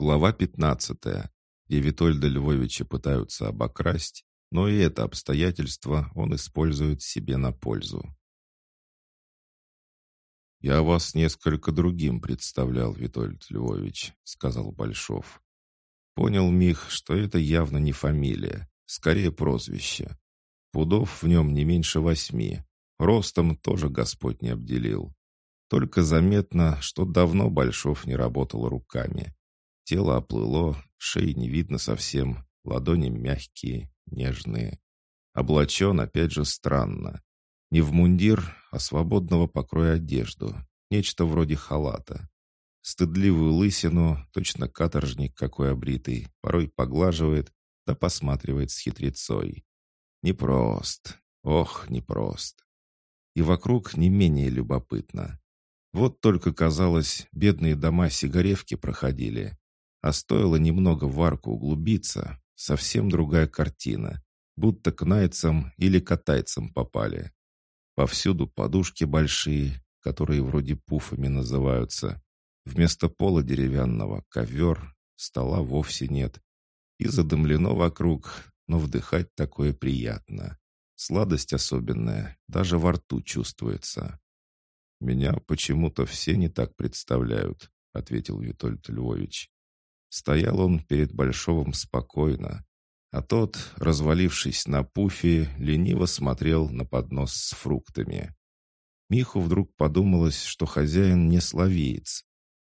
Глава 15, где Витольда Львовича пытаются обокрасть, но и это обстоятельство он использует себе на пользу. «Я вас несколько другим представлял, Витольд Львович», — сказал Большов. Понял Мих, что это явно не фамилия, скорее прозвище. Пудов в нем не меньше восьми. Ростом тоже Господь не обделил. Только заметно, что давно Большов не работал руками. Тело оплыло, шеи не видно совсем, ладони мягкие, нежные. Облачен, опять же, странно. Не в мундир, а свободного покроя одежду. Нечто вроде халата. Стыдливую лысину, точно каторжник какой обритый, порой поглаживает, да посматривает с хитрецой. Непрост. Ох, непрост. И вокруг не менее любопытно. Вот только, казалось, бедные дома Сигаревки проходили. А стоило немного в арку углубиться, совсем другая картина. Будто к найцам или катайцам попали. Повсюду подушки большие, которые вроде пуфами называются. Вместо пола деревянного ковер, стола вовсе нет. И задымлено вокруг, но вдыхать такое приятно. Сладость особенная, даже во рту чувствуется. «Меня почему-то все не так представляют», — ответил Витольд Львович. Стоял он перед Большовым спокойно, а тот, развалившись на пуфе, лениво смотрел на поднос с фруктами. Миху вдруг подумалось, что хозяин не словеец.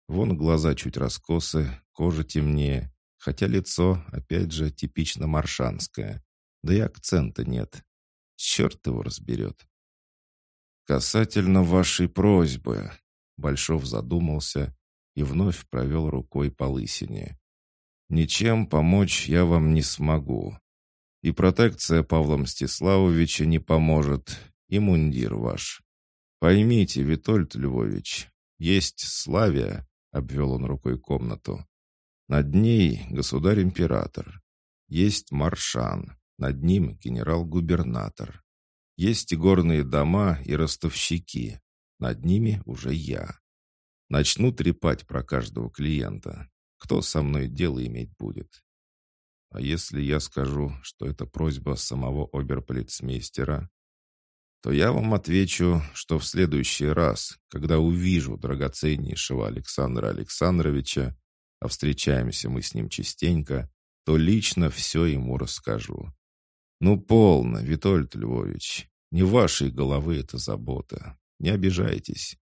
Вон глаза чуть раскосы, кожа темнее, хотя лицо, опять же, типично маршанское. Да и акцента нет. Черт его разберет. «Касательно вашей просьбы», — Большов задумался и вновь провел рукой по лысине. Ничем помочь я вам не смогу. И протекция Павла Мстиславовича не поможет, и мундир ваш. Поймите, Витольд Львович, есть Славия, обвел он рукой комнату. Над ней государь-император. Есть Маршан, над ним генерал-губернатор. Есть и горные дома, и ростовщики. Над ними уже я. Начну трепать про каждого клиента. Кто со мной дело иметь будет? А если я скажу, что это просьба самого оберполицмейстера, то я вам отвечу, что в следующий раз, когда увижу драгоценнейшего Александра Александровича, а встречаемся мы с ним частенько, то лично все ему расскажу. Ну, полно, Витольд Львович, не вашей головы эта забота. Не обижайтесь.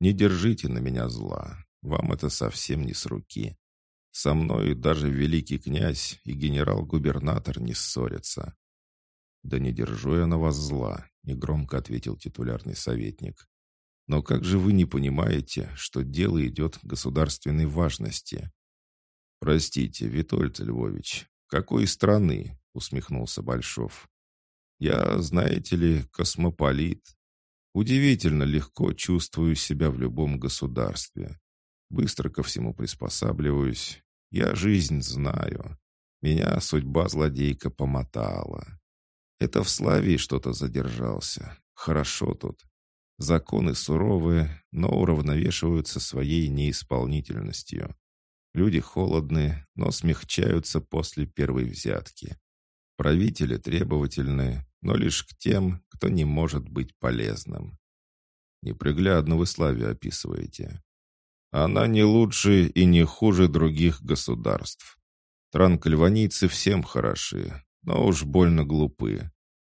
Не держите на меня зла. Вам это совсем не с руки. Со мной даже великий князь и генерал-губернатор не ссорятся. «Да не держу я на вас зла», — негромко ответил титулярный советник. «Но как же вы не понимаете, что дело идет государственной важности?» «Простите, Витольд Львович, какой страны?» — усмехнулся Большов. «Я, знаете ли, космополит. Удивительно легко чувствую себя в любом государстве. Быстро ко всему приспосабливаюсь, я жизнь знаю. Меня судьба злодейка помотала. Это в Славии что-то задержался. Хорошо тут. Законы суровые, но уравновешиваются своей неисполнительностью. Люди холодные, но смягчаются после первой взятки. Правители требовательны, но лишь к тем, кто не может быть полезным. Неприглядно вы Славию описываете. Она не лучше и не хуже других государств. Транкальванийцы всем хороши, но уж больно глупы.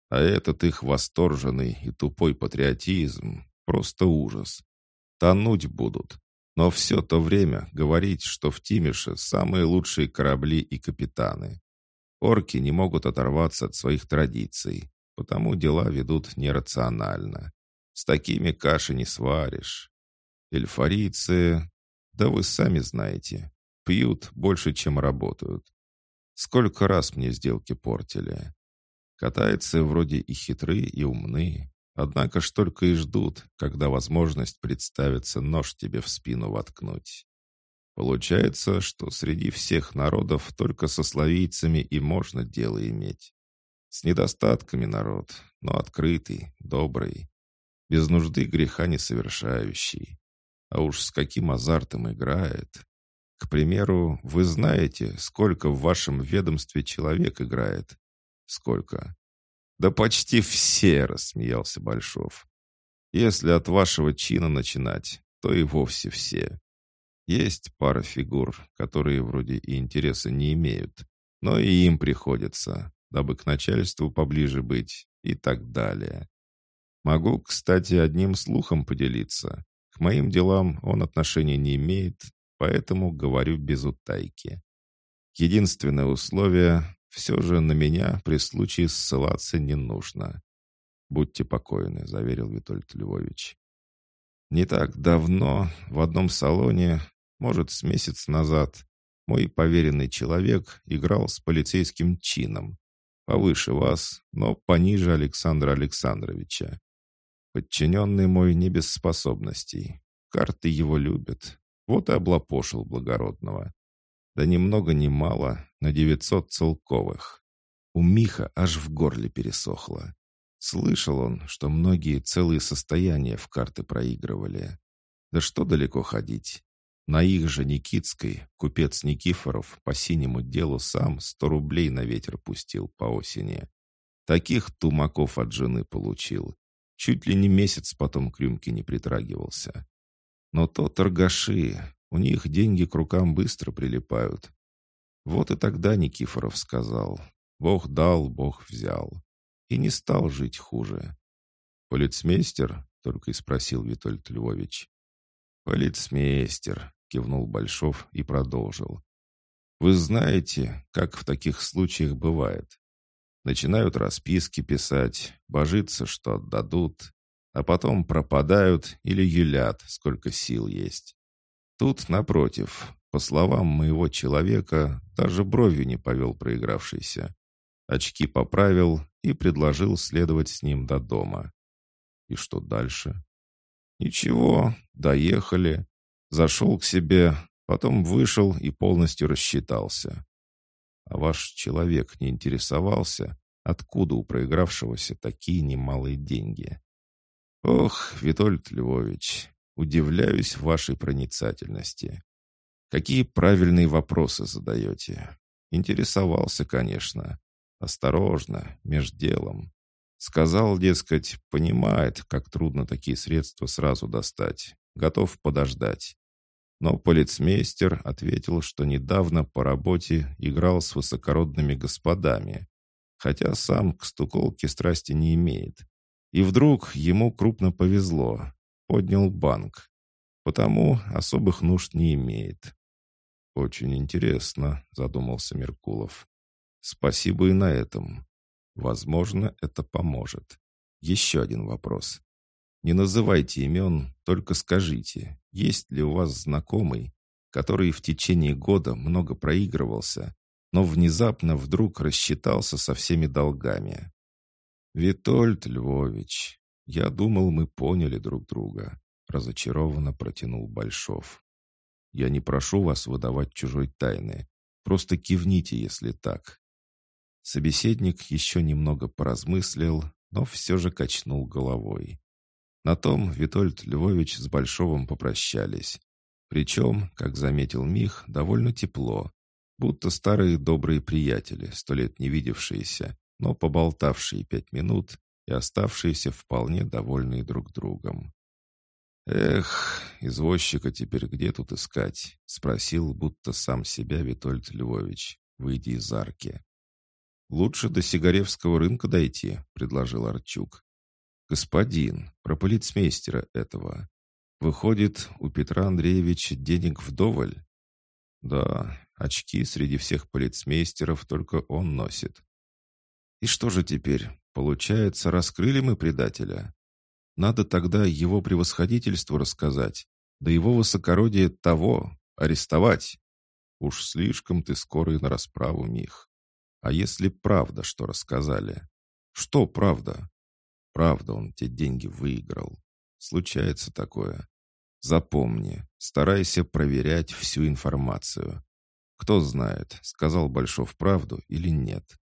А этот их восторженный и тупой патриотизм — просто ужас. Тонуть будут, но все то время говорить, что в Тимише самые лучшие корабли и капитаны. Орки не могут оторваться от своих традиций, потому дела ведут нерационально. С такими каши не сваришь. Эльфарийцы, да вы сами знаете, пьют больше, чем работают. Сколько раз мне сделки портили. Катаются вроде и хитры, и умны, однако ж только и ждут, когда возможность представится нож тебе в спину воткнуть. Получается, что среди всех народов только со славийцами и можно дело иметь. С недостатками народ, но открытый, добрый, без нужды греха не совершающий. А уж с каким азартом играет. К примеру, вы знаете, сколько в вашем ведомстве человек играет? Сколько? Да почти все, рассмеялся Большов. Если от вашего чина начинать, то и вовсе все. Есть пара фигур, которые вроде и интереса не имеют, но и им приходится, дабы к начальству поближе быть и так далее. Могу, кстати, одним слухом поделиться. К моим делам он отношения не имеет, поэтому говорю без утайки. Единственное условие — все же на меня при случае ссылаться не нужно. «Будьте покойны», — заверил Витольд Львович. Не так давно в одном салоне, может, с месяц назад, мой поверенный человек играл с полицейским чином. Повыше вас, но пониже Александра Александровича. Подчиненный мой не без способностей. Карты его любят. Вот и облапошил благородного. Да ни много ни мало, на девятьсот целковых. У Миха аж в горле пересохло. Слышал он, что многие целые состояния в карты проигрывали. Да что далеко ходить. На их же Никитской купец Никифоров по синему делу сам сто рублей на ветер пустил по осени. Таких тумаков от жены получил. Чуть ли не месяц потом к рюмке не притрагивался. Но то торгаши, у них деньги к рукам быстро прилипают. Вот и тогда Никифоров сказал, «Бог дал, Бог взял». И не стал жить хуже. «Полицмейстер?» — только и спросил Витольд Львович. «Полицмейстер», — кивнул Большов и продолжил. «Вы знаете, как в таких случаях бывает. Начинают расписки писать, божиться, что отдадут, а потом пропадают или юлят, сколько сил есть. Тут, напротив, по словам моего человека, даже бровью не повел проигравшийся. Очки поправил и предложил следовать с ним до дома. И что дальше? Ничего, доехали. Зашел к себе, потом вышел и полностью рассчитался. А ваш человек не интересовался, откуда у проигравшегося такие немалые деньги? Ох, Витольд Львович, удивляюсь вашей проницательности. Какие правильные вопросы задаете? Интересовался, конечно. Осторожно, меж делом. Сказал, дескать, понимает, как трудно такие средства сразу достать. Готов подождать. Но полицмейстер ответил, что недавно по работе играл с высокородными господами, хотя сам к стуколке страсти не имеет. И вдруг ему крупно повезло. Поднял банк. Потому особых нужд не имеет. «Очень интересно», — задумался Меркулов. Спасибо и на этом. Возможно, это поможет. Еще один вопрос. Не называйте имен, только скажите, есть ли у вас знакомый, который в течение года много проигрывался, но внезапно вдруг рассчитался со всеми долгами. «Витольд Львович, я думал, мы поняли друг друга», — разочарованно протянул Большов. «Я не прошу вас выдавать чужой тайны. Просто кивните, если так. Собеседник еще немного поразмыслил, но все же качнул головой. На том Витольд Львович с Большовым попрощались. Причем, как заметил Мих, довольно тепло, будто старые добрые приятели, сто лет не видевшиеся, но поболтавшие пять минут и оставшиеся вполне довольные друг другом. «Эх, извозчика теперь где тут искать?» — спросил, будто сам себя Витольд Львович, выйдя из арки. «Лучше до Сигаревского рынка дойти», — предложил Арчук. «Господин, про полицмейстера этого. Выходит, у Петра Андреевича денег вдоволь?» «Да, очки среди всех полицмейстеров только он носит». «И что же теперь? Получается, раскрыли мы предателя? Надо тогда его превосходительству рассказать, да его высокородие того, арестовать. Уж слишком ты скорый на расправу, Мих. А если правда, что рассказали? Что правда? Правда, он те деньги выиграл. Случается такое. Запомни, старайся проверять всю информацию. Кто знает, сказал Большов правду или нет.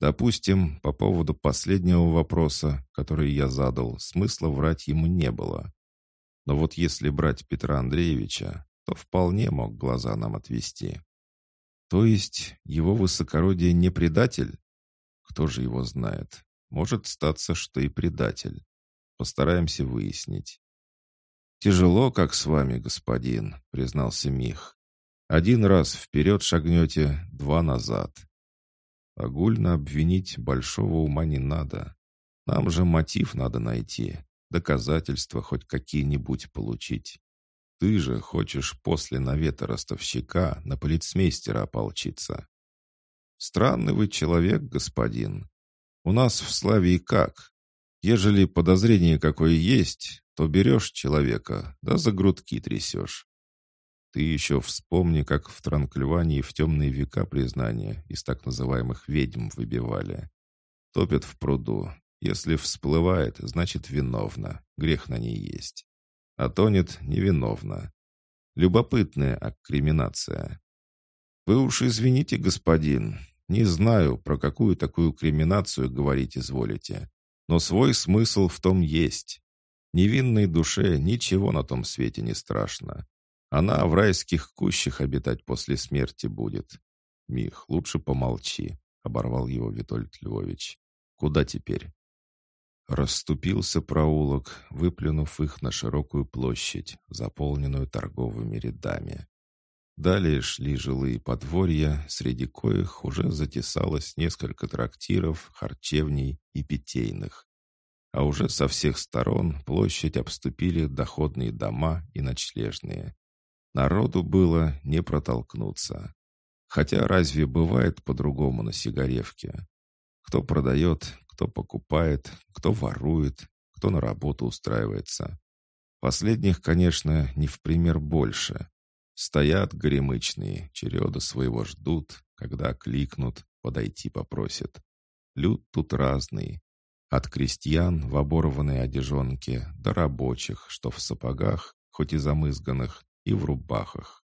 Допустим, по поводу последнего вопроса, который я задал, смысла врать ему не было. Но вот если брать Петра Андреевича, что вполне мог глаза нам отвести. То есть его высокородие не предатель? Кто же его знает? Может статься, что и предатель. Постараемся выяснить. «Тяжело, как с вами, господин», — признался Мих. «Один раз вперед шагнете, два назад. Огульно обвинить большого ума не надо. Нам же мотив надо найти, доказательства хоть какие-нибудь получить. Ты же хочешь после навета ростовщика на полицмейстера ополчиться. Странный вы человек, господин. У нас в Славии как? Ежели подозрение какое есть, то берешь человека, да за грудки трясешь. Ты еще вспомни, как в Транкльвании в темные века признания из так называемых ведьм выбивали. Топят в пруду. Если всплывает, значит виновна. Грех на ней есть а тонет невиновно. Любопытная аккриминация. «Вы уж извините, господин, не знаю, про какую такую криминацию говорить изволите, но свой смысл в том есть. Невинной душе ничего на том свете не страшно. Она в райских кущах обитать после смерти будет. Мих, лучше помолчи, — оборвал его Витольд Львович. Куда теперь? Расступился проулок, выплюнув их на широкую площадь, заполненную торговыми рядами. Далее шли жилые подворья, среди коих уже затесалось несколько трактиров, харчевней и питейных. А уже со всех сторон площадь обступили доходные дома и ночлежные. Народу было не протолкнуться. Хотя разве бывает по-другому на Сигаревке? Кто продает, кто покупает, кто ворует, кто на работу устраивается. Последних, конечно, не в пример больше. Стоят горемычные, череда своего ждут, когда кликнут, подойти попросят. Люд тут разный. От крестьян в оборванной одежонке до рабочих, что в сапогах, хоть и замызганных, и в рубахах.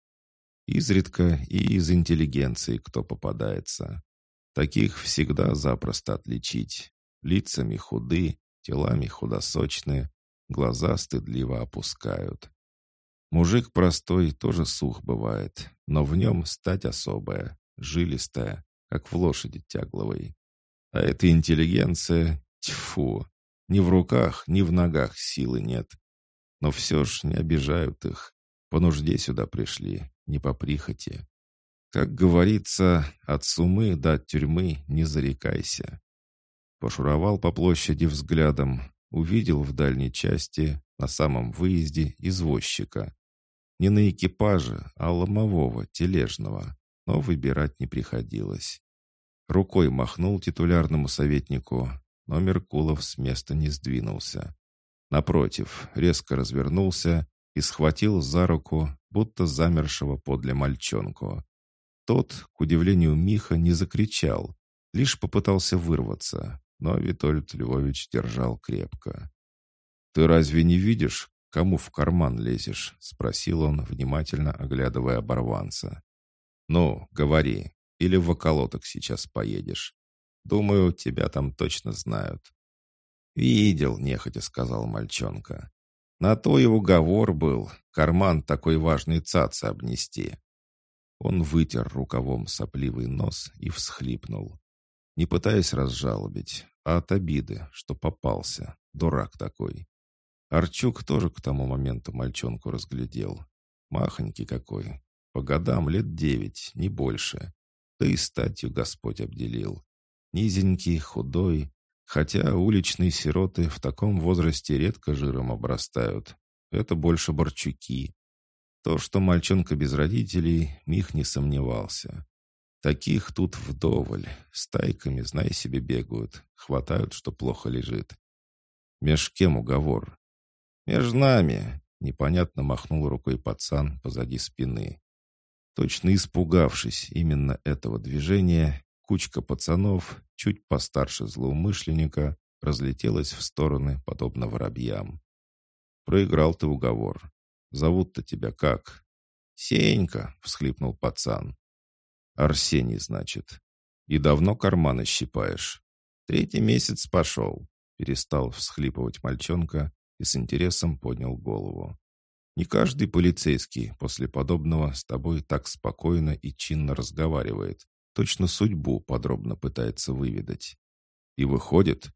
Изредка и из интеллигенции кто попадается. Таких всегда запросто отличить. Лицами худы, телами худосочные, глаза стыдливо опускают. Мужик простой тоже сух бывает, но в нем стать особая, жилистая, как в лошади тягловой. А эта интеллигенция, тьфу, ни в руках, ни в ногах силы нет. Но все ж не обижают их. По нужде сюда пришли, не по прихоти. Как говорится, от сумы до тюрьмы не зарекайся. Пошуровал по площади взглядом, увидел в дальней части, на самом выезде, извозчика. Не на экипаже, а ломового, тележного, но выбирать не приходилось. Рукой махнул титулярному советнику, но Меркулов с места не сдвинулся. Напротив, резко развернулся и схватил за руку, будто замершего подле мальчонку. Тот, к удивлению Миха, не закричал, лишь попытался вырваться, но Витольд Львович держал крепко. «Ты разве не видишь, кому в карман лезешь?» — спросил он, внимательно оглядывая оборванца. «Ну, говори, или в околоток сейчас поедешь. Думаю, тебя там точно знают». «Видел», — нехотя сказал мальчонка. «На то и уговор был, карман такой важный цаца обнести». Он вытер рукавом сопливый нос и всхлипнул. Не пытаясь разжалобить, а от обиды, что попался. Дурак такой. Арчук тоже к тому моменту мальчонку разглядел. Махонький какой. По годам лет девять, не больше. Да и статью Господь обделил. Низенький, худой. Хотя уличные сироты в таком возрасте редко жиром обрастают. Это больше борчуки. То, что мальчонка без родителей, Мих не сомневался. Таких тут вдоволь. Стайками, знай себе, бегают. Хватают, что плохо лежит. Меж кем уговор? Меж нами. Непонятно махнул рукой пацан позади спины. Точно испугавшись именно этого движения, кучка пацанов, чуть постарше злоумышленника, разлетелась в стороны, подобно воробьям. «Проиграл ты уговор. Зовут-то тебя как?» «Сенька», — всхлипнул пацан. Арсений, значит. И давно карманы щипаешь? Третий месяц пошел. Перестал всхлипывать мальчонка и с интересом поднял голову. Не каждый полицейский после подобного с тобой так спокойно и чинно разговаривает. Точно судьбу подробно пытается выведать. И выходит.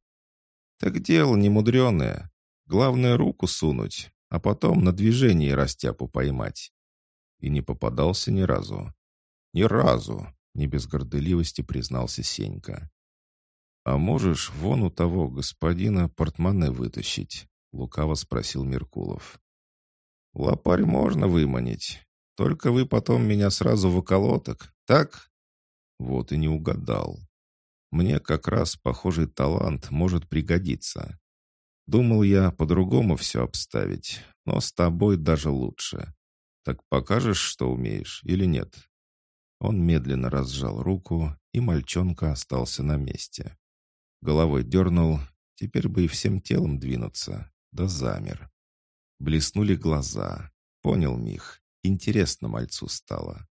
Так дело не мудреное. Главное руку сунуть, а потом на движении растяпу поймать. И не попадался ни разу. Ни разу, не без горделивости признался Сенька. «А можешь вон у того господина портмоне вытащить?» — лукаво спросил Меркулов. «Лопарь можно выманить. Только вы потом меня сразу в околоток, так?» Вот и не угадал. Мне как раз похожий талант может пригодиться. Думал я по-другому все обставить, но с тобой даже лучше. Так покажешь, что умеешь, или нет?» Он медленно разжал руку, и мальчонка остался на месте. Головой дернул, теперь бы и всем телом двинуться, да замер. Блеснули глаза. Понял Мих. Интересно мальцу стало.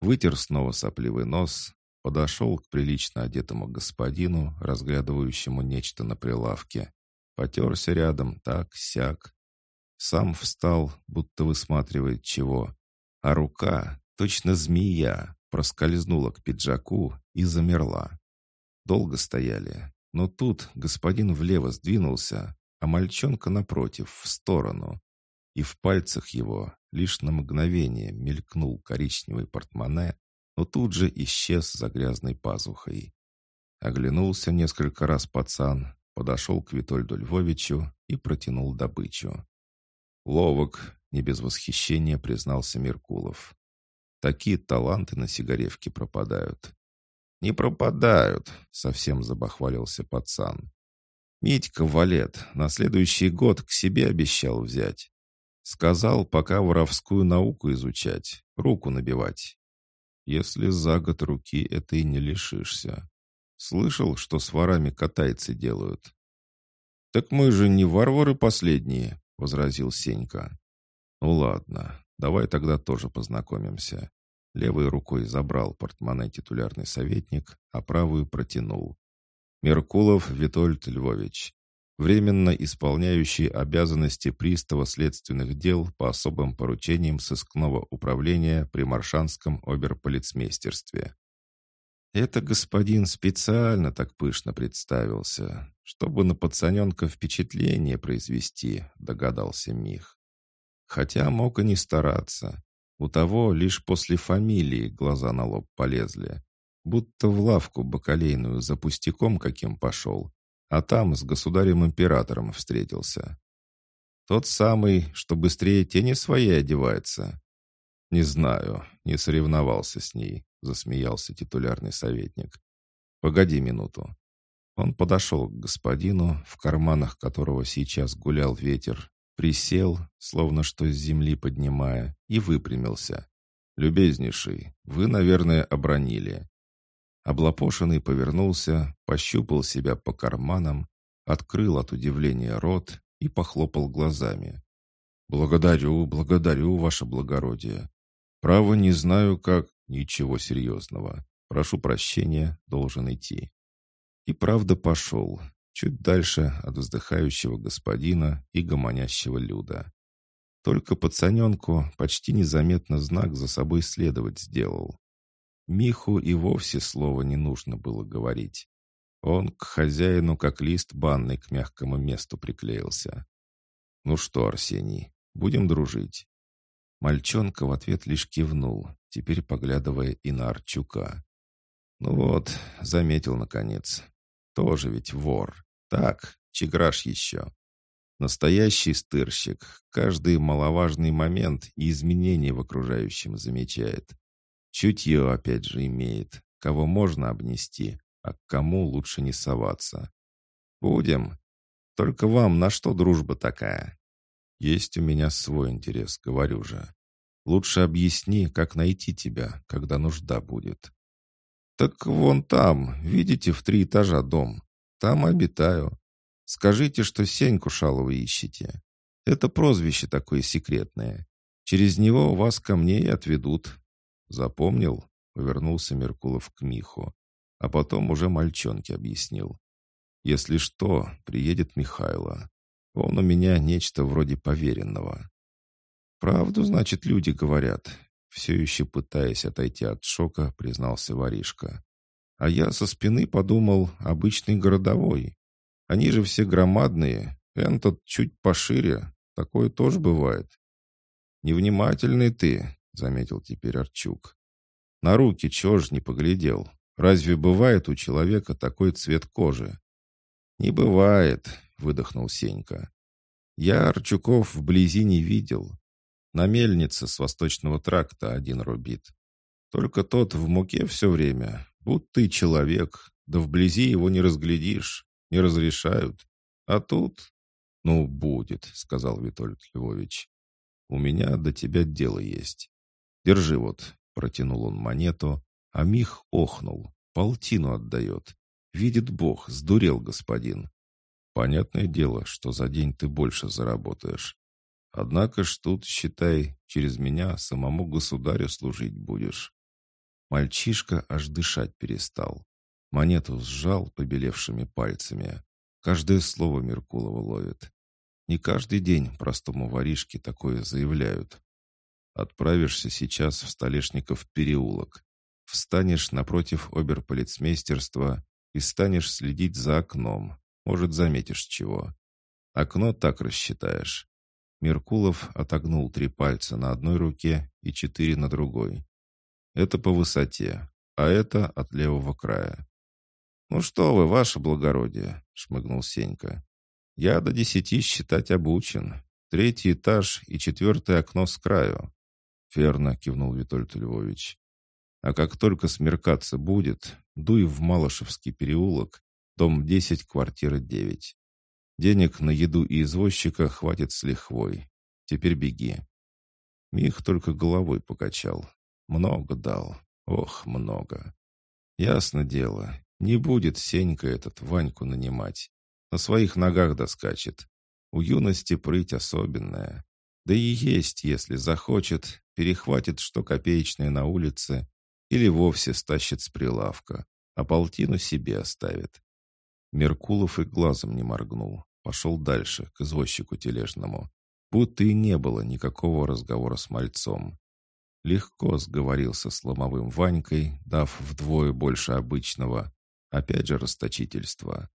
Вытер снова сопливый нос, подошел к прилично одетому господину, разглядывающему нечто на прилавке. Потерся рядом, так, сяк. Сам встал, будто высматривает чего. А рука, точно змея, проскользнула к пиджаку и замерла. Долго стояли, но тут господин влево сдвинулся, а мальчонка напротив, в сторону. И в пальцах его лишь на мгновение мелькнул коричневый портмоне, но тут же исчез за грязной пазухой. Оглянулся несколько раз пацан, подошел к Витольду Львовичу и протянул добычу. «Ловок», — не без восхищения признался Меркулов. «Такие таланты на сигаревке пропадают». «Не пропадают», — совсем забахвалился пацан. Митька Валет на следующий год к себе обещал взять. Сказал, пока воровскую науку изучать, руку набивать. Если за год руки это и не лишишься. Слышал, что с ворами катайцы делают? «Так мы же не варвары последние», — возразил Сенька. «Ну ладно, давай тогда тоже познакомимся». Левой рукой забрал портмоне титулярный советник, а правую протянул. Меркулов Витольд Львович, временно исполняющий обязанности пристава следственных дел по особым поручениям сыскного управления при Маршанском оберполицмейстерстве. Это господин специально так пышно представился, чтобы на пацаненка впечатление произвести, догадался Мих. Хотя мог и не стараться. У того лишь после фамилии глаза на лоб полезли будто в лавку бакалейную за пустяком каким пошел, а там с государем-императором встретился. Тот самый, что быстрее тени свои одевается. Не знаю, не соревновался с ней, засмеялся титулярный советник. Погоди минуту. Он подошел к господину, в карманах которого сейчас гулял ветер, присел, словно что с земли поднимая, и выпрямился. «Любезнейший, вы, наверное, обронили. Облапошенный повернулся, пощупал себя по карманам, открыл от удивления рот и похлопал глазами. «Благодарю, благодарю, ваше благородие. Право не знаю, как... Ничего серьезного. Прошу прощения, должен идти». И правда пошел, чуть дальше от вздыхающего господина и гомонящего люда. Только пацаненку почти незаметно знак за собой следовать сделал. Миху и вовсе слова не нужно было говорить. Он к хозяину как лист банный к мягкому месту приклеился. «Ну что, Арсений, будем дружить?» Мальчонка в ответ лишь кивнул, теперь поглядывая и на Арчука. «Ну вот, заметил, наконец. Тоже ведь вор. Так, чиграш еще. Настоящий стырщик каждый маловажный момент и изменения в окружающем замечает. Чутье опять же имеет, кого можно обнести, а к кому лучше не соваться. Будем. Только вам на что дружба такая? Есть у меня свой интерес, говорю же. Лучше объясни, как найти тебя, когда нужда будет. Так вон там, видите, в три этажа дом. Там обитаю. Скажите, что Сеньку Шалова ищете. Это прозвище такое секретное. Через него вас ко мне и отведут, «Запомнил?» — повернулся Меркулов к Миху, а потом уже мальчонке объяснил. «Если что, приедет Михайло. Он у меня нечто вроде поверенного». «Правду, значит, люди говорят», — все еще пытаясь отойти от шока, признался воришка. «А я со спины подумал, обычный городовой. Они же все громадные, этот чуть пошире, такое тоже бывает». «Невнимательный ты», — заметил теперь Арчук. «На руки чего ж не поглядел? Разве бывает у человека такой цвет кожи?» «Не бывает», — выдохнул Сенька. «Я Арчуков вблизи не видел. На мельнице с восточного тракта один рубит. Только тот в муке все время, будто и человек, да вблизи его не разглядишь, не разрешают. А тут...» «Ну, будет», — сказал Витольд Львович. «У меня до тебя дело есть. Держи вот», — протянул он монету, а Мих охнул, полтину отдает. Видит Бог, сдурел господин. Понятное дело, что за день ты больше заработаешь. Однако ж тут, считай, через меня самому государю служить будешь. Мальчишка аж дышать перестал. Монету сжал побелевшими пальцами. Каждое слово Меркулова ловит. Не каждый день простому воришке такое заявляют. Отправишься сейчас в Столешников переулок. Встанешь напротив оберполицмейстерства и станешь следить за окном. Может, заметишь чего. Окно так рассчитаешь. Меркулов отогнул три пальца на одной руке и четыре на другой. Это по высоте, а это от левого края. «Ну что вы, ваше благородие!» — шмыгнул Сенька. «Я до десяти считать обучен. Третий этаж и четвертое окно с краю». «Верно», — кивнул Витольд Львович. «А как только смеркаться будет, дуй в Малышевский переулок, дом 10, квартира 9. Денег на еду и извозчика хватит с лихвой. Теперь беги». Мих только головой покачал. Много дал. Ох, много. Ясно дело, не будет Сенька этот Ваньку нанимать. На своих ногах доскачет. У юности прыть особенная. Да и есть, если захочет, перехватит что копеечное на улице или вовсе стащит с прилавка, а полтину себе оставит. Меркулов и глазом не моргнул, пошел дальше, к извозчику тележному, будто и не было никакого разговора с мальцом. Легко сговорился с ломовым Ванькой, дав вдвое больше обычного, опять же расточительство.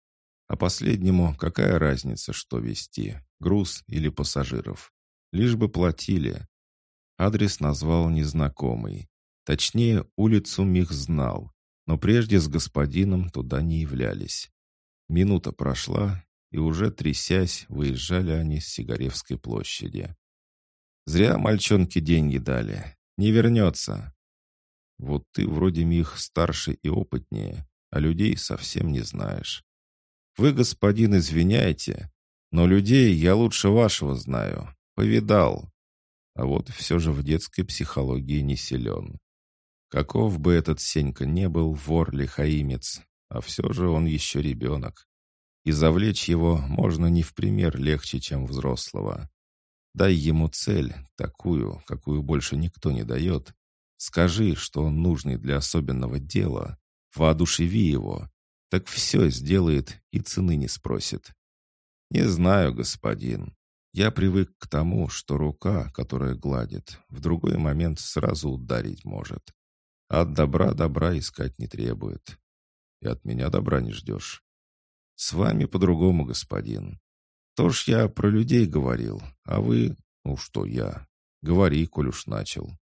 А последнему какая разница, что вести, груз или пассажиров? Лишь бы платили. Адрес назвал незнакомый. Точнее, улицу Мих знал, но прежде с господином туда не являлись. Минута прошла, и уже трясясь, выезжали они с Сигаревской площади. «Зря мальчонки деньги дали. Не вернется». «Вот ты вроде Мих старше и опытнее, а людей совсем не знаешь. Вы, господин, извиняйте, но людей я лучше вашего знаю. Повидал. А вот все же в детской психологии не силен. Каков бы этот Сенька не был, вор-лихаимец, а все же он еще ребенок. И завлечь его можно не в пример легче, чем взрослого. Дай ему цель, такую, какую больше никто не дает. Скажи, что он нужный для особенного дела. Воодушеви его. Так все сделает и цены не спросит. «Не знаю, господин. Я привык к тому, что рука, которая гладит, в другой момент сразу ударить может. От добра добра искать не требует. И от меня добра не ждешь. С вами по-другому, господин. То ж я про людей говорил, а вы... Ну что я? Говори, коль уж начал.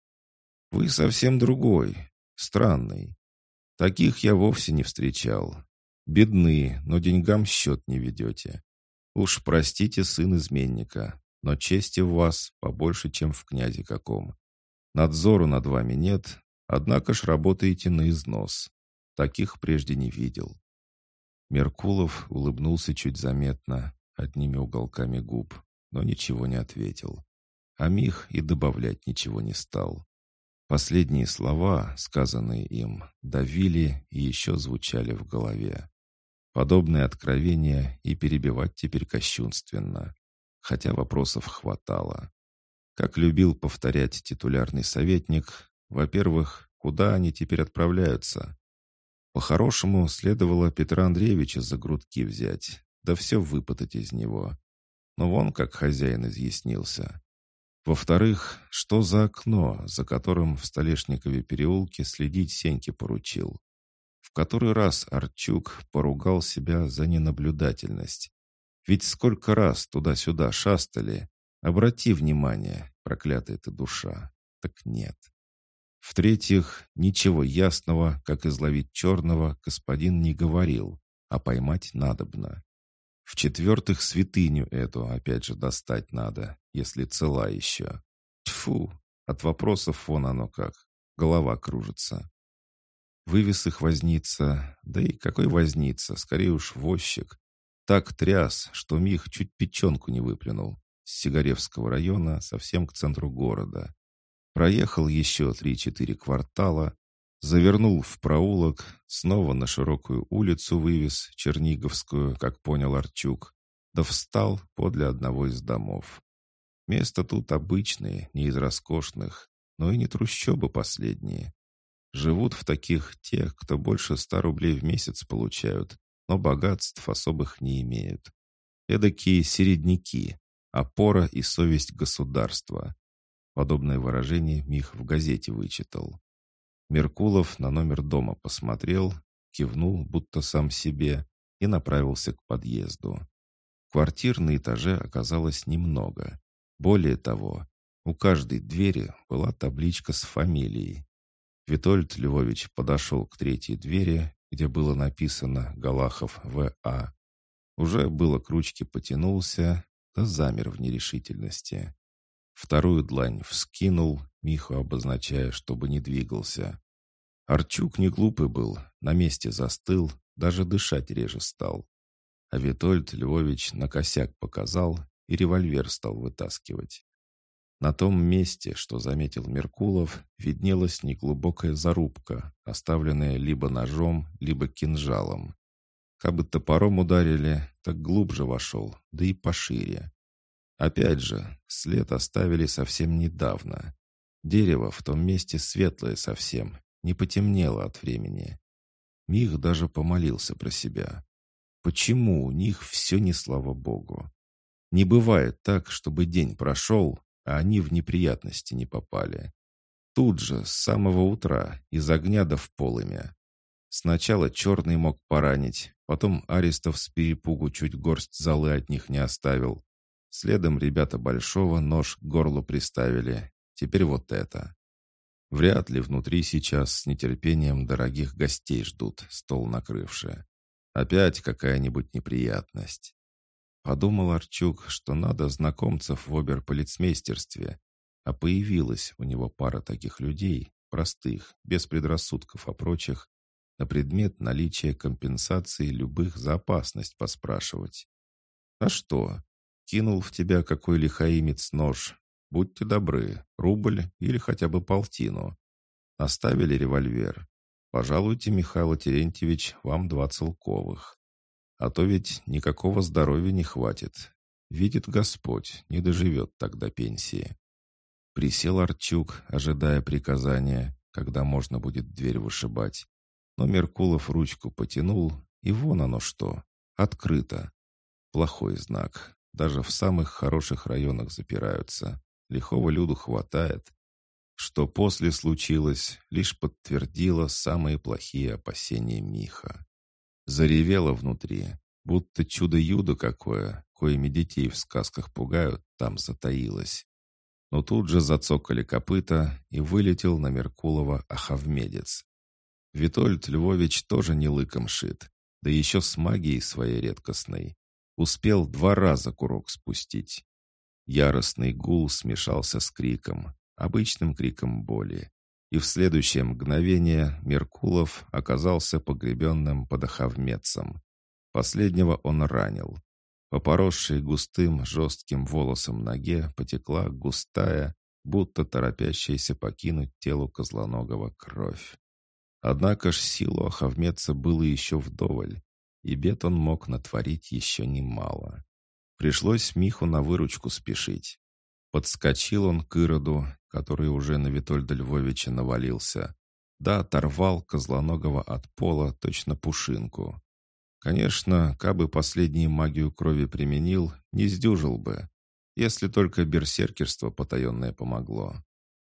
Вы совсем другой, странный. Таких я вовсе не встречал. Бедны, но деньгам счет не ведете. Уж простите, сын изменника, но чести в вас побольше, чем в князе каком. Надзору над вами нет, однако ж работаете на износ. Таких прежде не видел. Меркулов улыбнулся чуть заметно, одними уголками губ, но ничего не ответил. А Мих и добавлять ничего не стал. Последние слова, сказанные им, давили и еще звучали в голове. Подобные откровения и перебивать теперь кощунственно, хотя вопросов хватало. Как любил повторять титулярный советник, во-первых, куда они теперь отправляются? По-хорошему, следовало Петра Андреевича за грудки взять, да все выпытать из него. Но вон как хозяин изъяснился. Во-вторых, что за окно, за которым в Столешникове переулке следить Сеньке поручил? В который раз Арчук поругал себя за ненаблюдательность. Ведь сколько раз туда-сюда шастали. Обрати внимание, проклятая ты душа. Так нет. В-третьих, ничего ясного, как изловить черного, господин не говорил, а поймать надобно. В-четвертых, святыню эту опять же достать надо, если цела еще. Тьфу, от вопросов вон оно как, голова кружится. Вывез их возница, да и какой возница, скорее уж возчик. Так тряс, что Мих чуть печенку не выплюнул. С Сигаревского района совсем к центру города. Проехал еще три-четыре квартала, Завернул в проулок, снова на широкую улицу вывез, Черниговскую, как понял Арчук, да встал подле одного из домов. Место тут обычные, не из роскошных, но и не трущобы последние. Живут в таких те, кто больше ста рублей в месяц получают, но богатств особых не имеют. Эдакие середняки, опора и совесть государства. Подобное выражение Мих в газете вычитал. Меркулов на номер дома посмотрел, кивнул, будто сам себе, и направился к подъезду. Квартир на этаже оказалось немного. Более того, у каждой двери была табличка с фамилией. Витольд Львович подошел к третьей двери, где было написано «Галахов В.А». Уже было к ручке потянулся, да замер в нерешительности. Вторую длань вскинул, Миху обозначая, чтобы не двигался. Арчук не глупый был, на месте застыл, даже дышать реже стал. А Витольд Львович на косяк показал и револьвер стал вытаскивать. На том месте, что заметил Меркулов, виднелась неглубокая зарубка, оставленная либо ножом, либо кинжалом. Как бы топором ударили, так глубже вошел, да и пошире. Опять же, след оставили совсем недавно. Дерево в том месте светлое совсем, не потемнело от времени. Мих даже помолился про себя. Почему у них все не слава богу? Не бывает так, чтобы день прошел, а они в неприятности не попали. Тут же, с самого утра, из огня до в полымя. Сначала черный мог поранить, потом Аристов с перепугу чуть горсть золы от них не оставил, Следом ребята Большого нож к горлу приставили. Теперь вот это. Вряд ли внутри сейчас с нетерпением дорогих гостей ждут, стол накрывшие. Опять какая-нибудь неприятность. Подумал Арчук, что надо знакомцев в оберполицмейстерстве, а появилась у него пара таких людей, простых, без предрассудков о прочих, на предмет наличия компенсации любых за опасность поспрашивать. А что? кинул в тебя какой лихаимец нож. Будьте добры, рубль или хотя бы полтину. Оставили револьвер. Пожалуйте, Михаил Терентьевич, вам два целковых. А то ведь никакого здоровья не хватит. Видит Господь, не доживет тогда пенсии. Присел Арчук, ожидая приказания, когда можно будет дверь вышибать. Но Меркулов ручку потянул, и вон оно что. Открыто. Плохой знак. Даже в самых хороших районах запираются. Лихого люду хватает. Что после случилось, лишь подтвердило самые плохие опасения Миха. Заревело внутри, будто чудо-юдо какое, коими детей в сказках пугают, там затаилось. Но тут же зацокали копыта и вылетел на Меркулова Ахавмедец. Витольд Львович тоже не лыком шит, да еще с магией своей редкостной. Успел два раза курок спустить. Яростный гул смешался с криком, обычным криком боли. И в следующее мгновение Меркулов оказался погребенным под охавмецом. Последнего он ранил. По поросшей густым жестким волосом ноге потекла густая, будто торопящаяся покинуть телу козлоногого кровь. Однако ж силу охавмеца было еще вдоволь и бед он мог натворить еще немало. Пришлось Миху на выручку спешить. Подскочил он к Ироду, который уже на Витольда Львовича навалился. Да, оторвал Козлоногого от пола точно пушинку. Конечно, кабы последнюю магию крови применил, не сдюжил бы. если только берсеркерство потаенное помогло.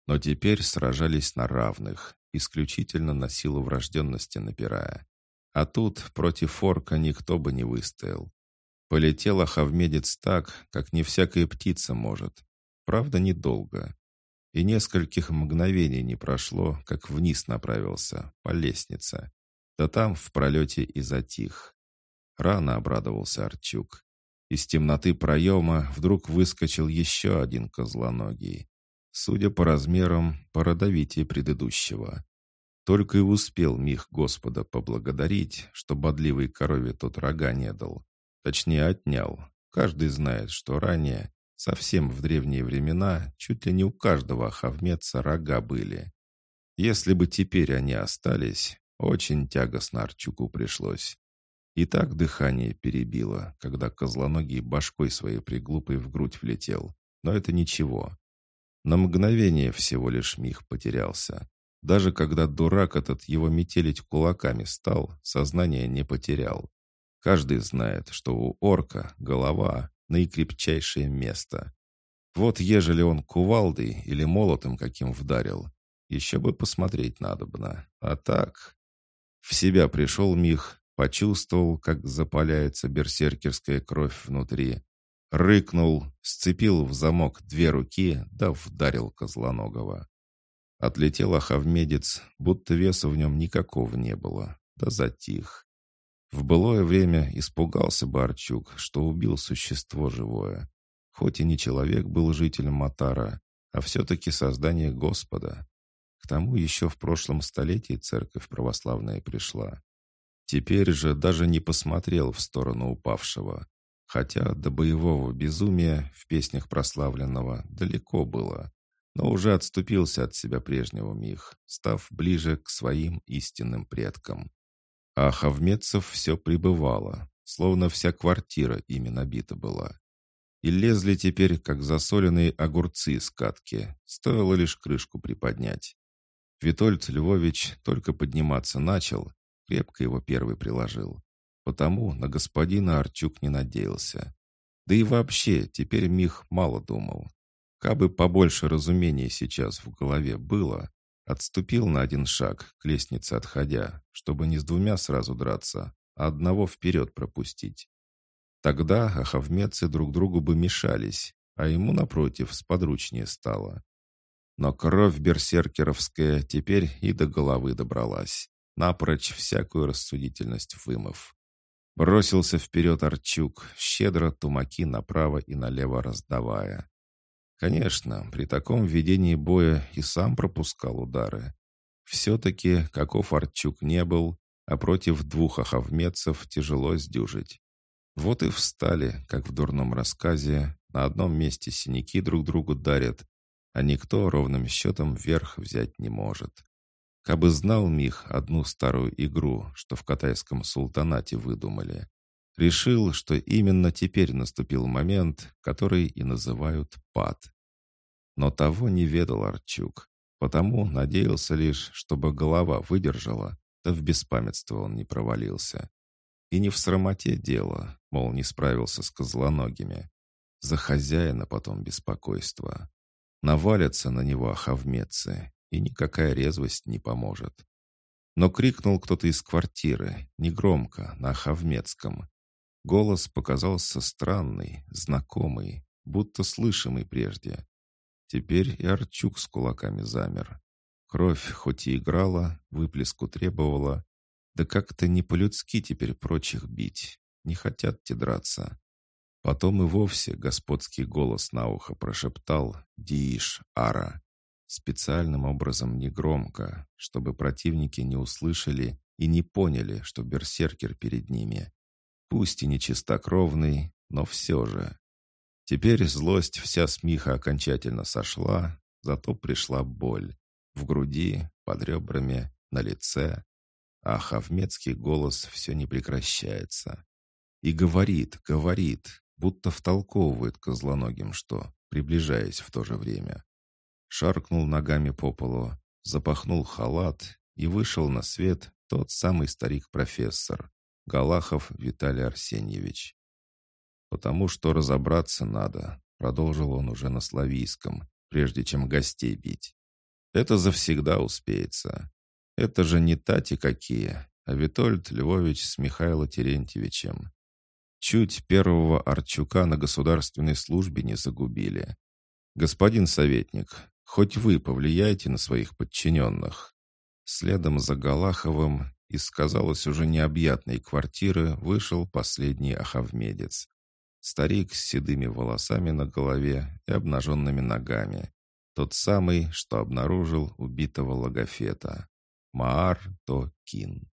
Но теперь сражались на равных, исключительно на силу врожденности напирая. А тут против форка никто бы не выстоял. Полетел Ахавмедец так, как не всякая птица может. Правда, недолго. И нескольких мгновений не прошло, как вниз направился, по лестнице. Да там в пролете и затих. Рано обрадовался Арчук. Из темноты проема вдруг выскочил еще один козлоногий. Судя по размерам, породовитее предыдущего. Только и успел Мих Господа поблагодарить, что бодливой корове тот рога не дал. Точнее, отнял. Каждый знает, что ранее, совсем в древние времена, чуть ли не у каждого ахавмеца рога были. Если бы теперь они остались, очень тягостно Арчуку пришлось. И так дыхание перебило, когда козлоногий башкой своей приглупой в грудь влетел. Но это ничего. На мгновение всего лишь миг потерялся. Даже когда дурак этот его метелить кулаками стал, сознание не потерял. Каждый знает, что у орка голова — наикрепчайшее место. Вот ежели он кувалдой или молотом каким вдарил, еще бы посмотреть надобно. А так... В себя пришел Мих, почувствовал, как запаляется берсеркерская кровь внутри. Рыкнул, сцепил в замок две руки, да вдарил Козлоногого. Отлетел охавмедец, будто веса в нем никакого не было, да затих. В былое время испугался Барчук, что убил существо живое. Хоть и не человек был жителем Матара, а все-таки создание Господа. К тому еще в прошлом столетии церковь православная пришла. Теперь же даже не посмотрел в сторону упавшего, хотя до боевого безумия в песнях прославленного далеко было но уже отступился от себя прежнего Мих, став ближе к своим истинным предкам. А Хавмецев все пребывало, словно вся квартира ими набита была. И лезли теперь, как засоленные огурцы из катки, стоило лишь крышку приподнять. Витольд Львович только подниматься начал, крепко его первый приложил. Потому на господина Арчук не надеялся. Да и вообще, теперь Мих мало думал. Кабы побольше разумений сейчас в голове было, отступил на один шаг, к лестнице отходя, чтобы не с двумя сразу драться, а одного вперед пропустить. Тогда ахавмецы друг другу бы мешались, а ему, напротив, сподручнее стало. Но кровь берсеркеровская теперь и до головы добралась, напрочь всякую рассудительность вымыв. Бросился вперед Арчук, щедро тумаки направо и налево раздавая. Конечно, при таком ведении боя и сам пропускал удары. Все-таки, каков Арчук не был, а против двух ахавмецев тяжело сдюжить. Вот и встали, как в дурном рассказе, на одном месте синяки друг другу дарят, а никто ровным счетом вверх взять не может. Кабы знал Мих одну старую игру, что в катайском султанате выдумали, решил, что именно теперь наступил момент, который и называют пад. Но того не ведал Арчук, потому надеялся лишь, чтобы голова выдержала, да в беспамятство он не провалился. И не в срамоте дело, мол, не справился с козлоногими. За хозяина потом беспокойство. Навалятся на него охавмецы, и никакая резвость не поможет. Но крикнул кто-то из квартиры, негромко, на охавмецком. Голос показался странный, знакомый, будто слышимый прежде. Теперь и Арчук с кулаками замер. Кровь хоть и играла, выплеску требовала, да как-то не по-людски теперь прочих бить. Не хотят те драться. Потом и вовсе господский голос на ухо прошептал «Дииш, Ара!» Специальным образом негромко, чтобы противники не услышали и не поняли, что берсеркер перед ними. Пусть и не чистокровный, но все же. Теперь злость вся с Миха окончательно сошла, зато пришла боль. В груди, под ребрами, на лице. А хавмецкий голос все не прекращается. И говорит, говорит, будто втолковывает козлоногим что, приближаясь в то же время. Шаркнул ногами по полу, запахнул халат и вышел на свет тот самый старик-профессор, Галахов Виталий Арсеньевич. «Потому что разобраться надо», — продолжил он уже на славийском, прежде чем гостей бить. «Это завсегда успеется. Это же не тати какие, а Витольд Львович с Михаилом Терентьевичем. Чуть первого Арчука на государственной службе не загубили. Господин советник, хоть вы повлияйте на своих подчиненных». Следом за Галаховым из, казалось, уже необъятной квартиры вышел последний ахавмедец. Старик с седыми волосами на голове и обнаженными ногами. Тот самый, что обнаружил убитого логофета. Маар То Кин.